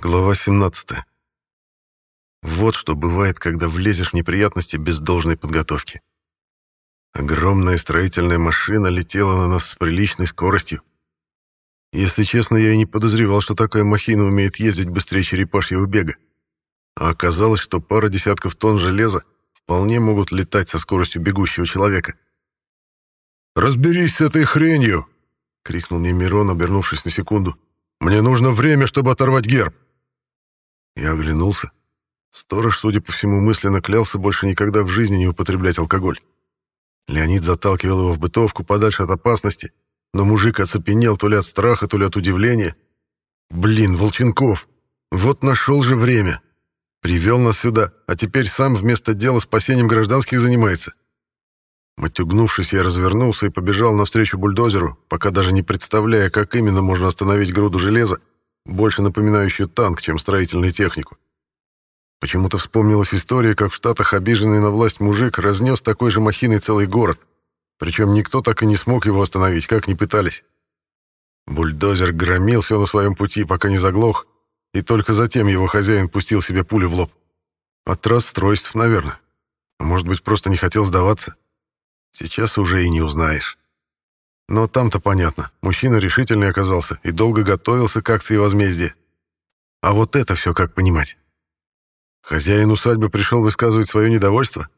Глава 17. Вот что бывает, когда влезешь в неприятности без должной подготовки. Огромная строительная машина летела на нас с приличной скоростью. Если честно, я и не подозревал, что такая махина умеет ездить быстрее черепашьего бега. А оказалось, что пара десятков тонн железа вполне могут летать со скоростью бегущего человека. «Разберись с этой хренью!» — крикнул мне Мирон, обернувшись на секунду. «Мне нужно время, чтобы оторвать герб!» Я оглянулся. Сторож, судя по всему, мысленно клялся больше никогда в жизни не употреблять алкоголь. Леонид заталкивал его в бытовку подальше от опасности, но мужик оцепенел то ли от страха, то ли от удивления. Блин, Волченков, вот нашел же время. Привел нас сюда, а теперь сам вместо дела спасением гражданских занимается. Матюгнувшись, я развернулся и побежал навстречу бульдозеру, пока даже не представляя, как именно можно остановить груду железа, больше напоминающую танк, чем строительную технику. Почему-то вспомнилась история, как в Штатах обиженный на власть мужик разнес такой же махиной целый город, причем никто так и не смог его остановить, как ни пытались. Бульдозер громил все на своем пути, пока не заглох, и только затем его хозяин пустил себе пулю в лоб. От расстройств, наверное. А может быть, просто не хотел сдаваться. Сейчас уже и не узнаешь. Но там-то понятно. Мужчина решительный оказался и долго готовился к акции возмездия. А вот это все как понимать? Хозяин усадьбы пришел высказывать свое недовольство?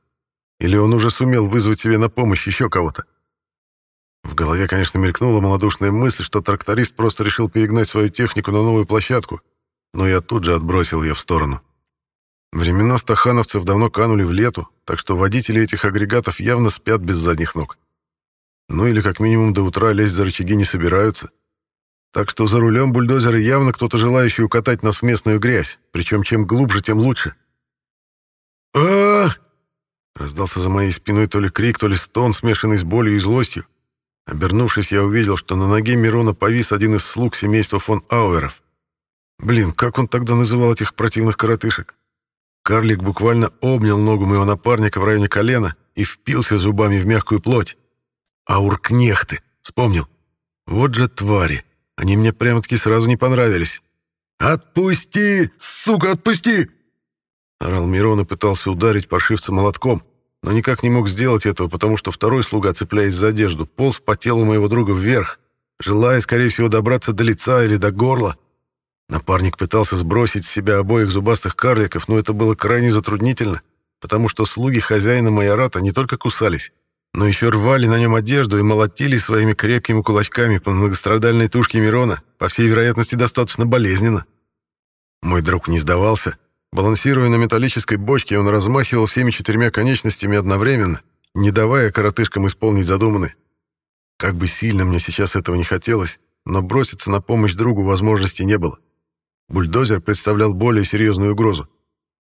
Или он уже сумел вызвать себе на помощь еще кого-то? В голове, конечно, мелькнула малодушная мысль, что тракторист просто решил перегнать свою технику на новую площадку, но я тут же отбросил ее в сторону. Времена стахановцев давно канули в лету, так что водители этих агрегатов явно спят без задних ног. Ну или как минимум до утра лезть за рычаги не собираются. Так что за рулем бульдозера явно кто-то желающий укатать нас в местную грязь, причем чем глубже, тем лучше. а Раздался за моей спиной то ли крик, то ли стон, смешанный с болью и злостью. Обернувшись, я увидел, что на ноге Мирона повис один из слуг семейства фон Ауэров. Блин, как он тогда называл этих противных коротышек? Карлик буквально обнял ногу моего напарника в районе колена и впился зубами в мягкую плоть. Ауркнехты, вспомнил. Вот же твари. Они мне прямо-таки сразу не понравились. «Отпусти! Сука, отпусти!» Орал Мирон и пытался ударить паршивца молотком, но никак не мог сделать этого, потому что второй слуга, цепляясь за одежду, полз по телу моего друга вверх, желая, скорее всего, добраться до лица или до горла. Напарник пытался сбросить с себя обоих зубастых карликов, но это было крайне затруднительно, потому что слуги хозяина майората не только кусались, но еще рвали на нем одежду и молотили своими крепкими кулачками по многострадальной тушке Мирона, по всей вероятности, достаточно болезненно. Мой друг не сдавался. Балансируя на металлической бочке, он размахивал всеми четырьмя конечностями одновременно, не давая коротышкам исполнить задуманное. Как бы сильно мне сейчас этого не хотелось, но броситься на помощь другу возможности не было. Бульдозер представлял более серьезную угрозу.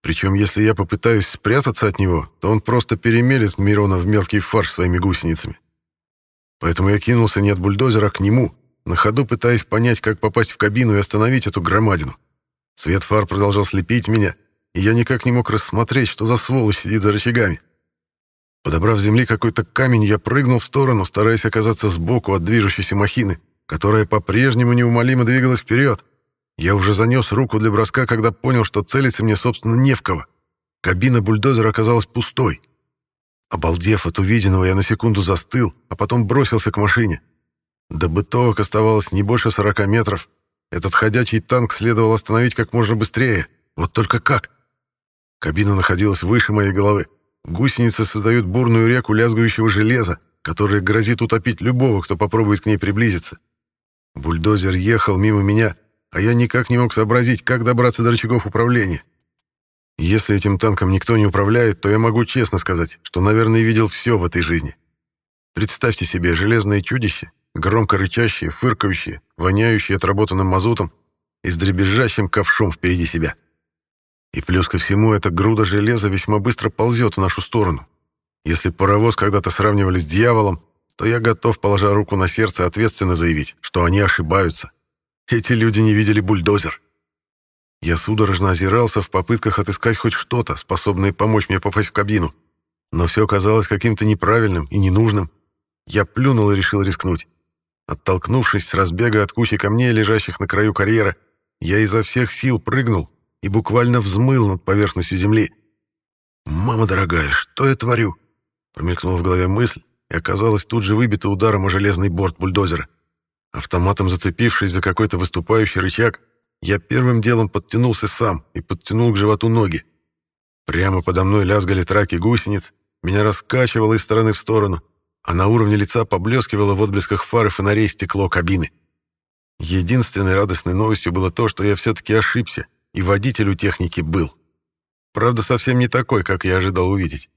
Причем, если я попытаюсь спрятаться от него, то он просто перемелет Мирона в мелкий фарш своими гусеницами. Поэтому я кинулся не от бульдозера, а к нему, на ходу пытаясь понять, как попасть в кабину и остановить эту громадину. Свет фар продолжал слепить меня, и я никак не мог рассмотреть, что за сволочь сидит за рычагами. Подобрав с земли какой-то камень, я прыгнул в сторону, стараясь оказаться сбоку от движущейся махины, которая по-прежнему неумолимо двигалась вперед. Я уже занес руку для броска, когда понял, что целиться мне, собственно, не в кого. Кабина бульдозера оказалась пустой. Обалдев от увиденного, я на секунду застыл, а потом бросился к машине. До бытовок оставалось не больше 40 метров. Этот ходячий танк следовало остановить как можно быстрее. Вот только как? Кабина находилась выше моей головы. Гусеницы создают бурную реку лязгающего железа, которая грозит утопить любого, кто попробует к ней приблизиться. Бульдозер ехал мимо меня, а я никак не мог сообразить, как добраться до рычагов управления. Если этим танком никто не управляет, то я могу честно сказать, что, наверное, видел все в этой жизни. Представьте себе железное чудище, громко рычащее, фыркающее, воняющее отработанным мазутом и с дребезжащим ковшом впереди себя. И плюс ко всему, эта груда железа весьма быстро ползет в нашу сторону. Если паровоз когда-то сравнивали с дьяволом, то я готов, положа руку на сердце, ответственно заявить, что они ошибаются. Эти люди не видели бульдозер. Я судорожно озирался в попытках отыскать хоть что-то, способное помочь мне попасть в кабину. Но все казалось каким-то неправильным и ненужным. Я плюнул и решил рискнуть. Оттолкнувшись с разбега от кучи камней, лежащих на краю карьера, я изо всех сил прыгнул и буквально взмыл над поверхностью земли. «Мама дорогая, что я творю?» Промелькнула в голове мысль, и оказалась тут же выбита ударом о железный борт бульдозера. Автоматом зацепившись за какой-то выступающий рычаг, я первым делом подтянулся сам и подтянул к животу ноги. Прямо подо мной лязгали траки гусениц, меня раскачивало из стороны в сторону, а на уровне лица поблескивало в отблесках фары фонарей стекло кабины. Единственной радостной новостью было то, что я все-таки ошибся, и водитель у техники был. Правда, совсем не такой, как я ожидал увидеть.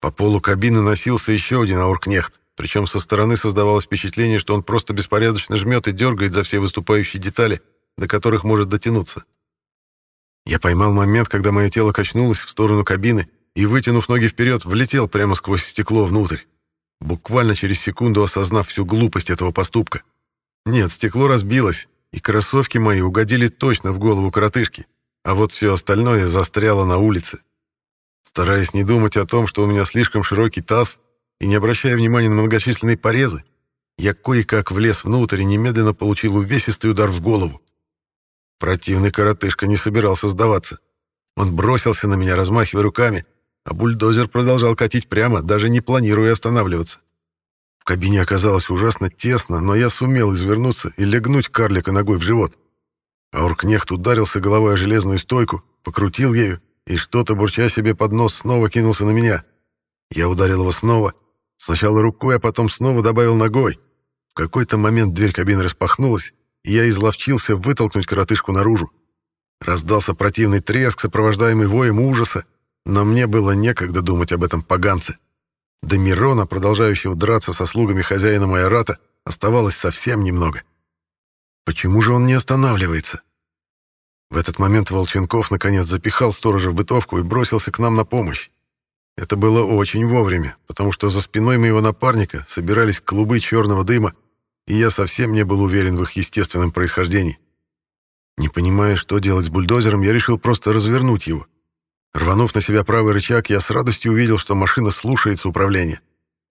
По полу кабины носился еще один ауркнехт, причем со стороны создавалось впечатление, что он просто беспорядочно жмет и дергает за все выступающие детали, до которых может дотянуться. Я поймал момент, когда мое тело качнулось в сторону кабины и, вытянув ноги вперед, влетел прямо сквозь стекло внутрь, буквально через секунду осознав всю глупость этого поступка. Нет, стекло разбилось, и кроссовки мои угодили точно в голову коротышки, а вот все остальное застряло на улице. Стараясь не думать о том, что у меня слишком широкий таз, и не обращая внимания на многочисленные порезы, я кое-как влез внутрь и немедленно получил увесистый удар в голову. Противный коротышка не собирался сдаваться. Он бросился на меня, размахивая руками, а бульдозер продолжал катить прямо, даже не планируя останавливаться. В кабине оказалось ужасно тесно, но я сумел извернуться и легнуть карлика ногой в живот. Ауркнехт ударился головой о железную стойку, покрутил ею и что-то, бурча себе под нос, снова кинулся на меня. Я ударил его снова, сначала рукой, а потом снова добавил ногой. В какой-то момент дверь кабины распахнулась, и я изловчился вытолкнуть коротышку наружу. Раздался противный треск, сопровождаемый воем ужаса, но мне было некогда думать об этом поганце. До Мирона, продолжающего драться со слугами хозяина Майората, оставалось совсем немного. Почему же он не останавливается? В этот момент Волченков наконец запихал сторожа в бытовку и бросился к нам на помощь. Это было очень вовремя, потому что за спиной моего напарника собирались клубы черного дыма, и я совсем не был уверен в их естественном происхождении. Не понимая, что делать с бульдозером, я решил просто развернуть его. Рванув на себя правый рычаг, я с радостью увидел, что машина слушается управления.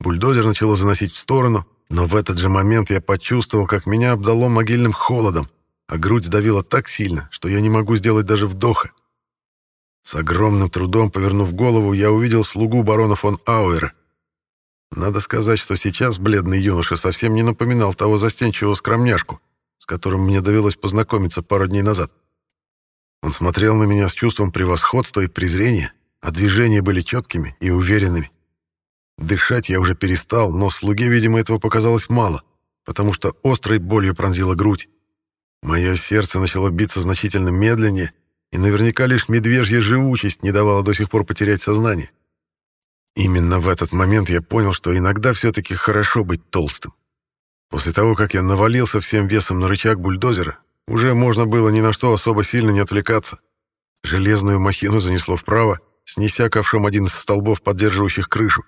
Бульдозер начало заносить в сторону, но в этот же момент я почувствовал, как меня обдало могильным холодом а грудь сдавила так сильно, что я не могу сделать даже вдоха. С огромным трудом, повернув голову, я увидел слугу барона фон Ауэра. Надо сказать, что сейчас бледный юноша совсем не напоминал того застенчивого скромняшку, с которым мне довелось познакомиться пару дней назад. Он смотрел на меня с чувством превосходства и презрения, а движения были четкими и уверенными. Дышать я уже перестал, но слуге, видимо, этого показалось мало, потому что острой болью пронзила грудь. Мое сердце начало биться значительно медленнее, и наверняка лишь медвежья живучесть не давала до сих пор потерять сознание. Именно в этот момент я понял, что иногда все-таки хорошо быть толстым. После того, как я навалился всем весом на рычаг бульдозера, уже можно было ни на что особо сильно не отвлекаться. Железную махину занесло вправо, снеся ковшом один из столбов, поддерживающих крышу.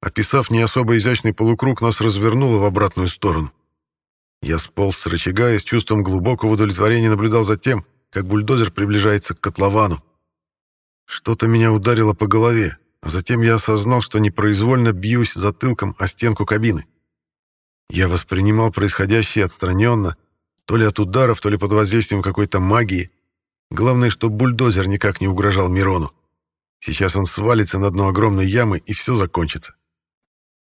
Описав не особо изящный полукруг, нас развернуло в обратную сторону. Я сполз с рычага и с чувством глубокого удовлетворения наблюдал за тем, как бульдозер приближается к котловану. Что-то меня ударило по голове, а затем я осознал, что непроизвольно бьюсь затылком о стенку кабины. Я воспринимал происходящее отстраненно, то ли от ударов, то ли под воздействием какой-то магии. Главное, что бульдозер никак не угрожал Мирону. Сейчас он свалится на дно огромной ямы, и все закончится.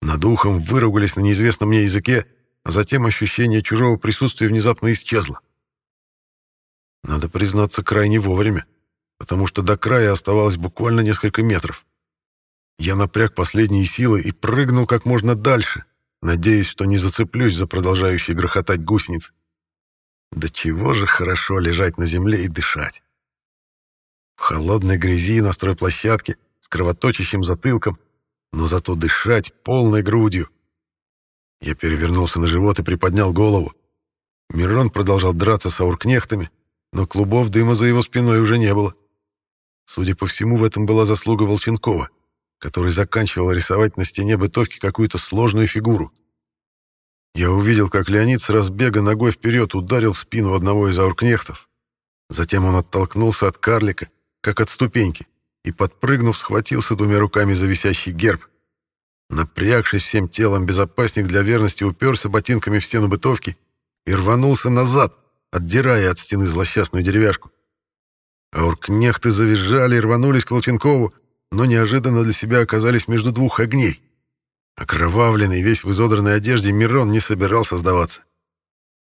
Над ухом выругались на неизвестном мне языке, а затем ощущение чужого присутствия внезапно исчезло. Надо признаться, крайне вовремя, потому что до края оставалось буквально несколько метров. Я напряг последние силы и прыгнул как можно дальше, надеясь, что не зацеплюсь за продолжающие грохотать гусеницы. Да чего же хорошо лежать на земле и дышать. В холодной грязи на стройплощадке с кровоточащим затылком, но зато дышать полной грудью. Я перевернулся на живот и приподнял голову. Мирон продолжал драться с ауркнехтами, но клубов дыма за его спиной уже не было. Судя по всему, в этом была заслуга Волченкова, который заканчивал рисовать на стене бытовки какую-то сложную фигуру. Я увидел, как Леонид с разбега ногой вперед ударил в спину одного из ауркнехтов. Затем он оттолкнулся от карлика, как от ступеньки, и, подпрыгнув, схватился двумя руками за висящий герб. Напрягшись всем телом, безопасник для верности уперся ботинками в стену бытовки и рванулся назад, отдирая от стены злосчастную деревяшку. Ауркнехты завизжали и рванулись к Волченкову, но неожиданно для себя оказались между двух огней. Окровавленный, весь в изодранной одежде, Мирон не собирался сдаваться.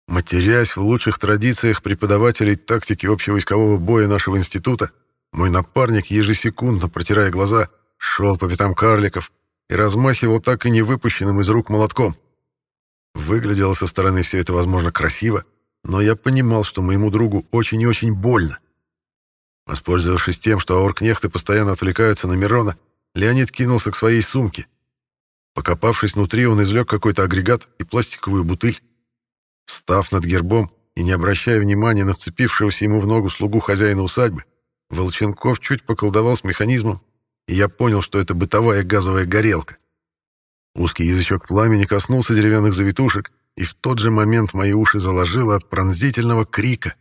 Матерясь в лучших традициях преподавателей тактики общевойскового боя нашего института, мой напарник, ежесекундно протирая глаза, шел по пятам карликов и размахивал так и не выпущенным из рук молотком. Выглядело со стороны все это, возможно, красиво, но я понимал, что моему другу очень и очень больно. Воспользовавшись тем, что ауркнехты постоянно отвлекаются на Мирона, Леонид кинулся к своей сумке. Покопавшись внутри, он извлек какой-то агрегат и пластиковую бутыль. Став над гербом и не обращая внимания на вцепившегося ему в ногу слугу хозяина усадьбы, Волченков чуть поколдовал с механизмом, и я понял, что это бытовая газовая горелка. Узкий язычок пламени коснулся деревянных завитушек, и в тот же момент мои уши заложило от пронзительного крика.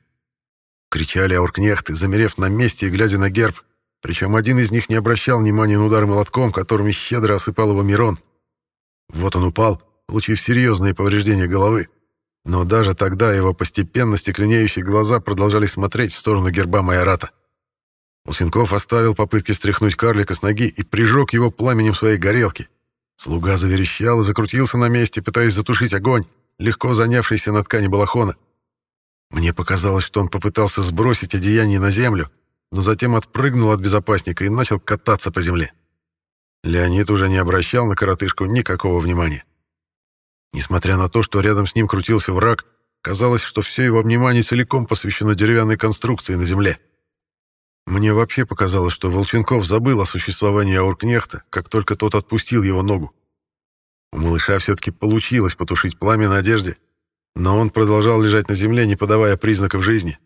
Кричали ауркнехты, замерев на месте и глядя на герб, причем один из них не обращал внимания на удар молотком, которыми щедро осыпал его Мирон. Вот он упал, получив серьезные повреждения головы. Но даже тогда его постепенно стекленеющие глаза продолжали смотреть в сторону герба Майората. Лосенков оставил попытки стряхнуть карлика с ноги и прижег его пламенем своей горелки. Слуга заверещал и закрутился на месте, пытаясь затушить огонь, легко занявшийся на ткани балахона. Мне показалось, что он попытался сбросить одеяние на землю, но затем отпрыгнул от безопасника и начал кататься по земле. Леонид уже не обращал на коротышку никакого внимания. Несмотря на то, что рядом с ним крутился враг, казалось, что все его внимание целиком посвящено деревянной конструкции на земле. Мне вообще показалось, что Волченков забыл о существовании Ауркнехта, как только тот отпустил его ногу. У малыша все-таки получилось потушить пламя на одежде, но он продолжал лежать на земле, не подавая признаков жизни.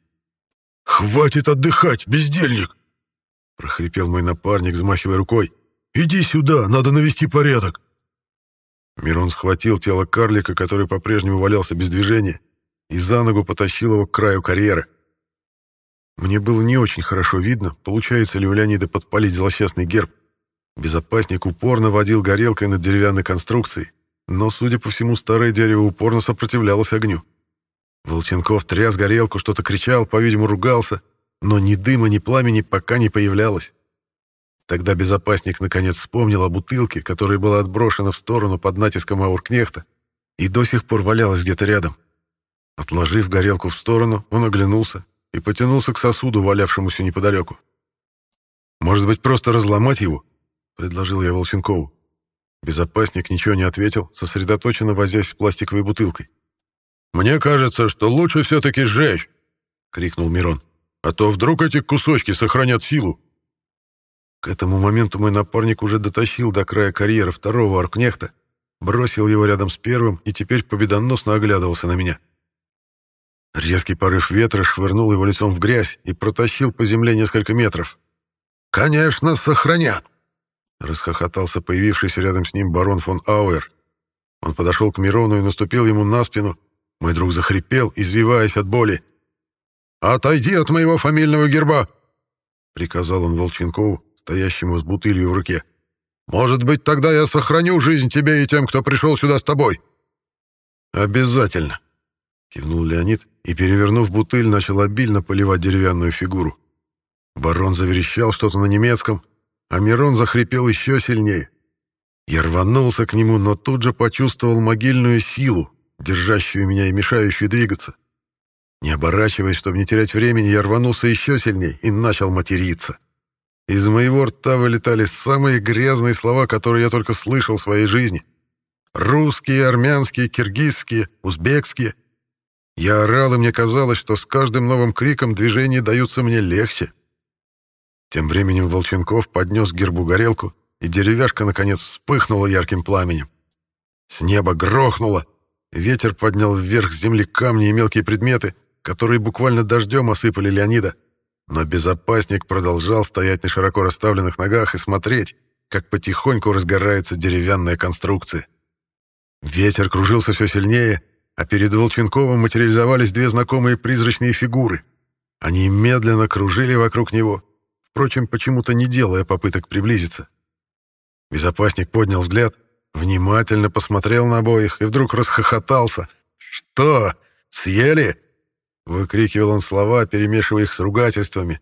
«Хватит отдыхать, бездельник!» — прохрипел мой напарник, взмахивая рукой. «Иди сюда, надо навести порядок!» Мирон схватил тело карлика, который по-прежнему валялся без движения, и за ногу потащил его к краю карьеры. Мне было не очень хорошо видно, получается ли у Леонида подпалить злосчастный герб. Безопасник упорно водил горелкой над деревянной конструкцией, но, судя по всему, старое дерево упорно сопротивлялось огню. Волченков тряс горелку, что-то кричал, по-видимому, ругался, но ни дыма, ни пламени пока не появлялось. Тогда безопасник наконец вспомнил о бутылке, которая была отброшена в сторону под натиском ауркнехта и до сих пор валялась где-то рядом. Отложив горелку в сторону, он оглянулся и потянулся к сосуду, валявшемуся неподалеку. «Может быть, просто разломать его?» — предложил я Волченкову. Безопасник ничего не ответил, сосредоточенно возясь с пластиковой бутылкой. «Мне кажется, что лучше все-таки сжечь!» — крикнул Мирон. «А то вдруг эти кусочки сохранят силу!» К этому моменту мой напарник уже дотащил до края карьера второго аркнехта, бросил его рядом с первым и теперь победоносно оглядывался на меня. Резкий порыв ветра швырнул его лицом в грязь и протащил по земле несколько метров. «Конечно, сохранят!» Расхохотался появившийся рядом с ним барон фон Ауэр. Он подошел к Мирону и наступил ему на спину. Мой друг захрипел, извиваясь от боли. «Отойди от моего фамильного герба!» Приказал он Волченкову, стоящему с бутылью в руке. «Может быть, тогда я сохраню жизнь тебе и тем, кто пришел сюда с тобой?» «Обязательно!» Кивнул Леонид и, перевернув бутыль, начал обильно поливать деревянную фигуру. Барон заверещал что-то на немецком, а Мирон захрипел еще сильнее. Я рванулся к нему, но тут же почувствовал могильную силу, держащую меня и мешающую двигаться. Не оборачиваясь, чтобы не терять времени, я рванулся еще сильнее и начал материться. Из моего рта вылетали самые грязные слова, которые я только слышал в своей жизни. Русские, армянские, киргизские, узбекские. Я орал, и мне казалось, что с каждым новым криком движения даются мне легче. Тем временем Волченков поднес гербу горелку, и деревяшка, наконец, вспыхнула ярким пламенем. С неба грохнуло, ветер поднял вверх с земли камни и мелкие предметы, которые буквально дождем осыпали Леонида. Но безопасник продолжал стоять на широко расставленных ногах и смотреть, как потихоньку разгорается деревянная конструкция. Ветер кружился все сильнее, а перед Волченковым материализовались две знакомые призрачные фигуры. Они медленно кружили вокруг него, впрочем, почему-то не делая попыток приблизиться. Безопасник поднял взгляд, внимательно посмотрел на обоих и вдруг расхохотался. «Что, съели?» Выкрикивал он слова, перемешивая их с ругательствами.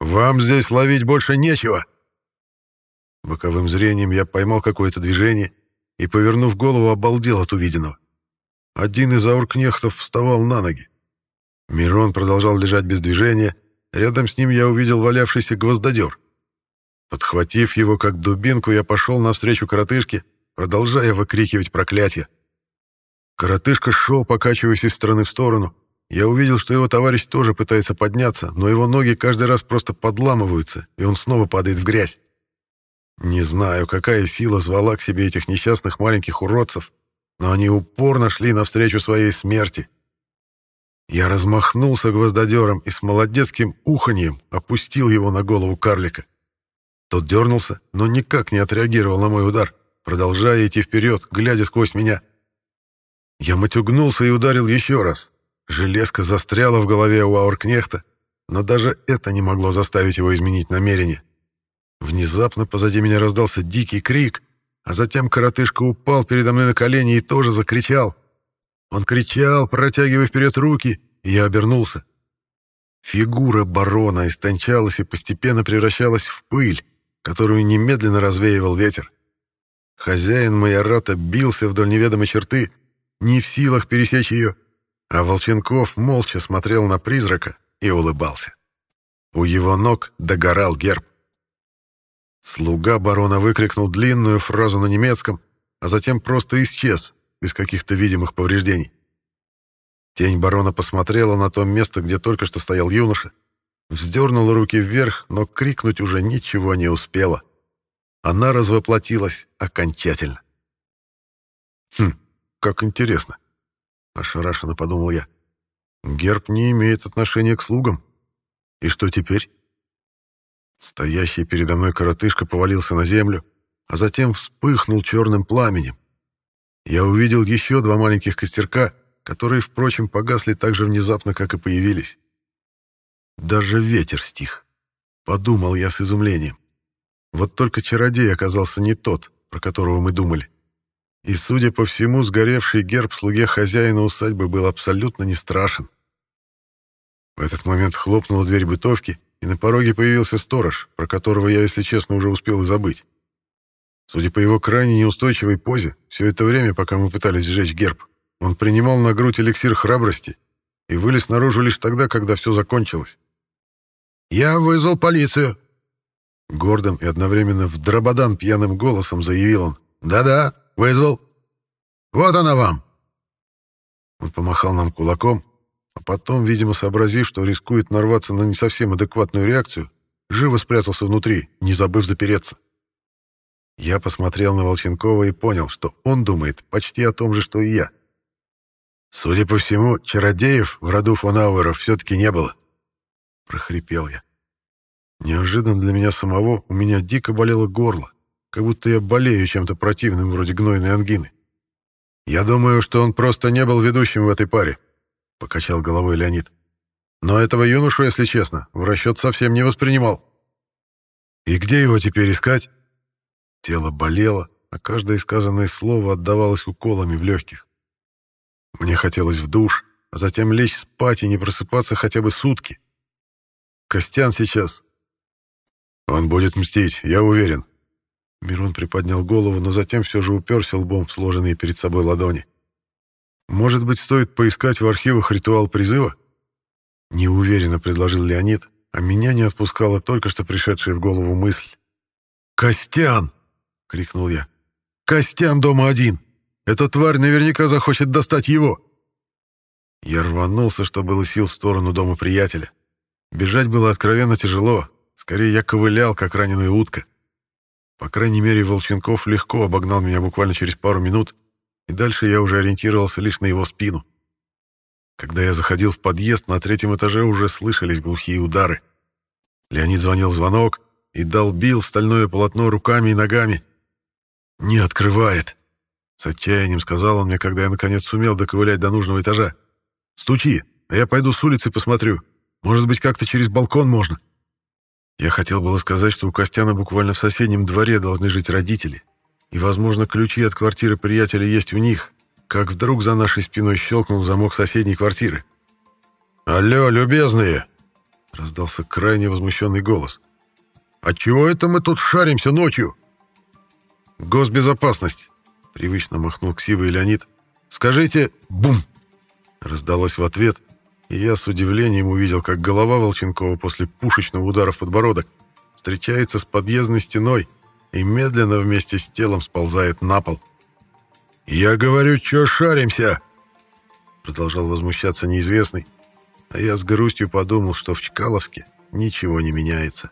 «Вам здесь ловить больше нечего!» Боковым зрением я поймал какое-то движение и, повернув голову, обалдел от увиденного. Один из ауркнехтов вставал на ноги. Мирон продолжал лежать без движения. Рядом с ним я увидел валявшийся гвоздодер. Подхватив его как дубинку, я пошел навстречу коротышке, продолжая выкрикивать проклятие. Коротышка шел, покачиваясь из стороны в сторону. Я увидел, что его товарищ тоже пытается подняться, но его ноги каждый раз просто подламываются, и он снова падает в грязь. Не знаю, какая сила звала к себе этих несчастных маленьких уродцев, но они упорно шли навстречу своей смерти. Я размахнулся гвоздодером и с молодецким уханьем опустил его на голову карлика. Тот дернулся, но никак не отреагировал на мой удар, продолжая идти вперед, глядя сквозь меня. Я матюгнулся и ударил еще раз. Железка застряла в голове у Ауркнехта, но даже это не могло заставить его изменить намерение. Внезапно позади меня раздался дикий крик, а затем коротышка упал передо мной на колени и тоже закричал. Он кричал, протягивая вперед руки, и я обернулся. Фигура барона истончалась и постепенно превращалась в пыль, которую немедленно развеивал ветер. Хозяин майората бился вдоль неведомой черты, не в силах пересечь ее, а Волченков молча смотрел на призрака и улыбался. У его ног догорал герб. Слуга барона выкрикнул длинную фразу на немецком, а затем просто исчез, без каких-то видимых повреждений. Тень барона посмотрела на то место, где только что стоял юноша, вздернула руки вверх, но крикнуть уже ничего не успела. Она развоплотилась окончательно. «Хм, как интересно!» — ошарашенно подумал я. «Герб не имеет отношения к слугам. И что теперь?» Стоящий передо мной коротышка повалился на землю, а затем вспыхнул черным пламенем. Я увидел еще два маленьких костерка, которые, впрочем, погасли так же внезапно, как и появились. Даже ветер стих. Подумал я с изумлением. Вот только чародей оказался не тот, про которого мы думали. И, судя по всему, сгоревший герб слуге хозяина усадьбы был абсолютно не страшен. В этот момент хлопнула дверь бытовки, и на пороге появился сторож, про которого я, если честно, уже успел и забыть. Судя по его крайне неустойчивой позе, все это время, пока мы пытались сжечь герб, он принимал на грудь эликсир храбрости и вылез наружу лишь тогда, когда все закончилось. «Я вызвал полицию!» Гордым и одновременно в дрободан пьяным голосом заявил он. «Да-да, вызвал. Вот она вам!» Он помахал нам кулаком, а потом, видимо, сообразив, что рискует нарваться на не совсем адекватную реакцию, живо спрятался внутри, не забыв запереться. Я посмотрел на Волченкова и понял, что он думает почти о том же, что и я. Судя по всему, чародеев в роду фон Ауэров все-таки не было прохрипел я. Неожиданно для меня самого у меня дико болело горло, как будто я болею чем-то противным, вроде гнойной ангины. «Я думаю, что он просто не был ведущим в этой паре», — покачал головой Леонид. «Но этого юношу, если честно, в расчет совсем не воспринимал». «И где его теперь искать?» Тело болело, а каждое сказанное слово отдавалось уколами в легких. Мне хотелось в душ, а затем лечь спать и не просыпаться хотя бы сутки. Костян сейчас. Он будет мстить, я уверен. Мирон приподнял голову, но затем все же уперся лбом в сложенные перед собой ладони. Может быть, стоит поискать в архивах ритуал призыва? Неуверенно предложил Леонид, а меня не отпускала только что пришедшая в голову мысль. «Костян!» — крикнул я. «Костян дома один! Эта тварь наверняка захочет достать его!» Я рванулся, что было сил в сторону дома приятеля. Бежать было откровенно тяжело. Скорее, я ковылял, как раненая утка. По крайней мере, Волченков легко обогнал меня буквально через пару минут, и дальше я уже ориентировался лишь на его спину. Когда я заходил в подъезд, на третьем этаже уже слышались глухие удары. Леонид звонил звонок и долбил стальное полотно руками и ногами. «Не открывает!» С отчаянием сказал он мне, когда я наконец сумел доковылять до нужного этажа. «Стучи, а я пойду с улицы посмотрю. Может быть, как-то через балкон можно?» Я хотел было сказать, что у Костяна буквально в соседнем дворе должны жить родители, и, возможно, ключи от квартиры приятеля есть у них, как вдруг за нашей спиной щелкнул замок соседней квартиры. «Алло, любезные!» — раздался крайне возмущенный голос. «А чего это мы тут шаримся ночью?» «Госбезопасность!» — привычно махнул ксивый Леонид. «Скажите «бум!» — раздалось в ответ, и я с удивлением увидел, как голова Волченкова после пушечного удара в подбородок встречается с подъездной стеной и медленно вместе с телом сползает на пол. «Я говорю, чё шаримся?» Продолжал возмущаться неизвестный, а я с грустью подумал, что в Чкаловске ничего не меняется.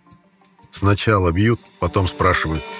Сначала бьют, потом спрашивают –